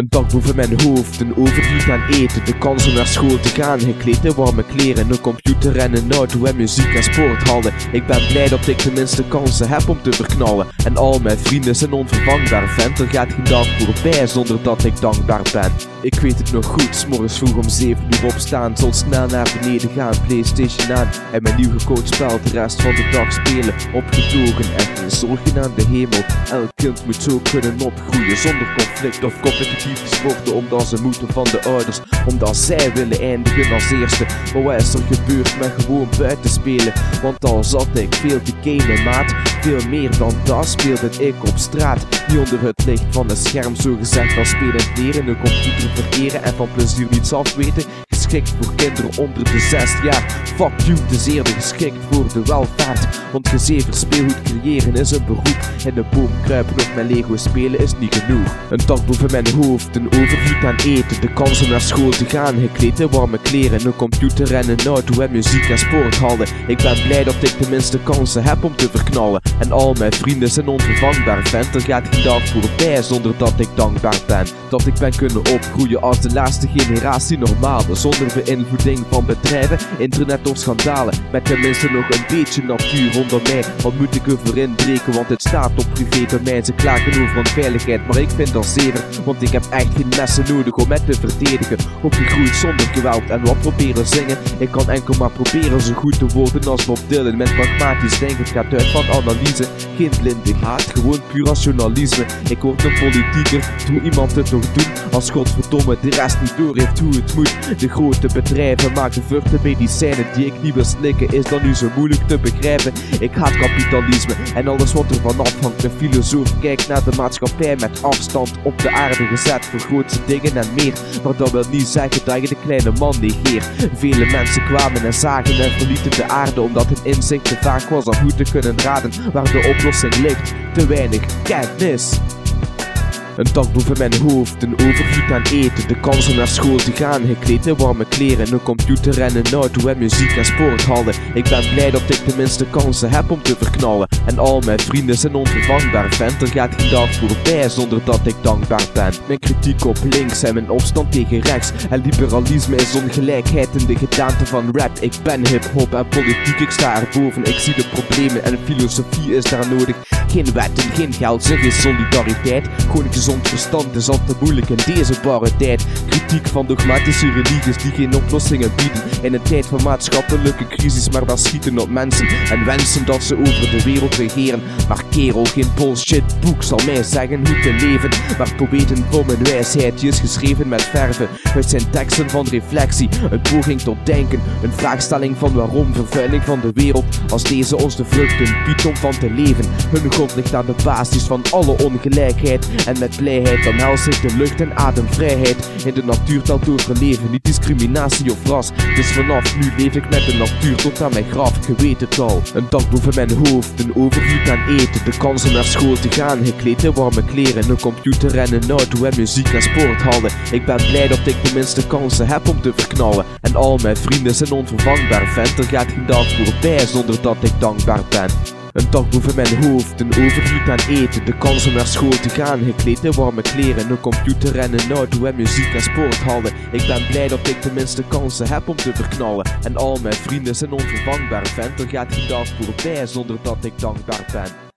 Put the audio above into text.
Een dak boven mijn hoofd, een overvloed aan eten, de kans om naar school te gaan, gekleed in warme kleren, een computer en een auto en muziek en sporthallen. Ik ben blij dat ik tenminste kansen heb om te verknallen. En al mijn vrienden zijn onvervangbaar, vent. Er gaat geen dag voorbij zonder dat ik dankbaar ben. Ik weet het nog goed, s'morgens vroeg om 7 uur opstaan, zon snel naar beneden gaan, Playstation aan en mijn nieuw gecoacht spel de rest van de dag spelen. Opgetogen en geen zorgen aan de hemel. Elk kind moet zo kunnen opgroeien zonder conflict of omdat ze moeten van de ouders, omdat zij willen eindigen als eerste. Maar wat is er gebeurd met gewoon buiten spelen? Want al zat ik veel te maat. Veel meer dan dat speelde ik op straat. Niet onder het licht van een scherm, zo gezegd als spelend leren, een computer vereren en van plezier niets afweten. Geschikt voor kinderen onder de 6 jaar. Fuck you, te zeer geschikt voor de welvaart. Want gezever speelgoed creëren is een beroep. In de boom kruipen of met Lego spelen is niet genoeg. Een dak boven mijn hoofd, een overvloed aan eten. De kans om naar school te gaan, gekleed in warme kleren. Een computer en een auto en muziek en sporthallen. Ik ben blij dat ik tenminste kansen heb om te verknallen. En al mijn vrienden zijn onvervangbaar, vent. Er gaat geen dag voorbij zonder dat ik dankbaar ben. Dat ik ben kunnen opgroeien als de laatste generatie normaal. Zonder beïnvloeding van bedrijven, internet of schandalen. Met tenminste nog een beetje natuur onder mij. Wat moet ik ervoor inbreken, want het staat op privétermijn. Ze klagen over onveiligheid, maar ik vind dat zeker. Want ik heb echt geen messen nodig om het te verdedigen. Opgegroeid zonder geweld en wat proberen zingen. Ik kan enkel maar proberen zo goed te worden als Bob Dylan. Met pragmatisch denken, gaat uit van analyse. Geen blinde haat, gewoon puur rationalisme. Ik word een politieker, doe iemand het nog doen. Als godverdomme de rest niet door heeft hoe het moet. De bedrijven maken vruchten medicijnen die ik niet wil slikken. Is dan nu zo moeilijk te begrijpen? Ik haat kapitalisme en alles wat er van afhangt. De filosoof kijkt naar de maatschappij met afstand op de aarde gezet voor grootste dingen en meer. Maar dat wil niet zeggen dat je de kleine man negeert. Vele mensen kwamen en zagen en verlieten de aarde omdat hun inzicht te vaak was om goed te kunnen raden waar de oplossing ligt. Te weinig kennis. Een dak boven mijn hoofd, een overvloed aan eten, de kans om naar school te gaan, gekleed in warme kleren, een computer en een auto en muziek en sporthallen. Ik ben blij dat ik tenminste kansen heb om te verknallen. En al mijn vrienden zijn onvervangbaar, vent. Er gaat geen dag voorbij zonder dat ik dankbaar ben. Mijn kritiek op links en mijn opstand tegen rechts. En liberalisme is ongelijkheid in de gedaante van rap. Ik ben hip-hop en politiek, ik sta erboven. Ik zie de problemen en filosofie is daar nodig. Geen wetten, geen geld, zeg geen solidariteit. Gewoon gezond verstand is al te moeilijk in deze barre tijd. Kritiek van dogmatische religies die geen oplossingen bieden. In een tijd van maatschappelijke crisis, maar dan schieten op mensen. En wensen dat ze over de wereld regeren. Maar kerel, geen bullshit boek zal mij zeggen hoe te leven. Maar poëten voor mijn wijsheid, is geschreven met verven. Het zijn teksten van reflectie, een poging tot denken. Een vraagstelling van waarom vervuiling van de wereld. Als deze ons de vruchten biedt om van te leven. Ligt aan de basis van alle ongelijkheid. En met blijheid dan hel zich de lucht en ademvrijheid. In de natuur telt overleven, niet discriminatie of ras. Dus vanaf nu leef ik met de natuur tot aan mijn graf, je weet het al. Een dak boven mijn hoofd, een overvloed aan eten, de kans om naar school te gaan, gekleed in warme kleren, een computer en een auto en muziek en sporthallen. Ik ben blij dat ik tenminste kansen heb om te verknallen. En al mijn vrienden zijn onvervangbaar, vent. Er gaat geen dag voorbij zonder dat ik dankbaar ben. Een dak boven mijn hoofd, een overvloed aan eten, de kans om naar school te gaan, gekleed in warme kleren, een computer en een auto en muziek en sporthallen. Ik ben blij dat ik tenminste kansen heb om te verknallen. En al mijn vrienden zijn onvervangbaar, vent. Er gaat geen dag voorbij zonder dat ik dankbaar ben.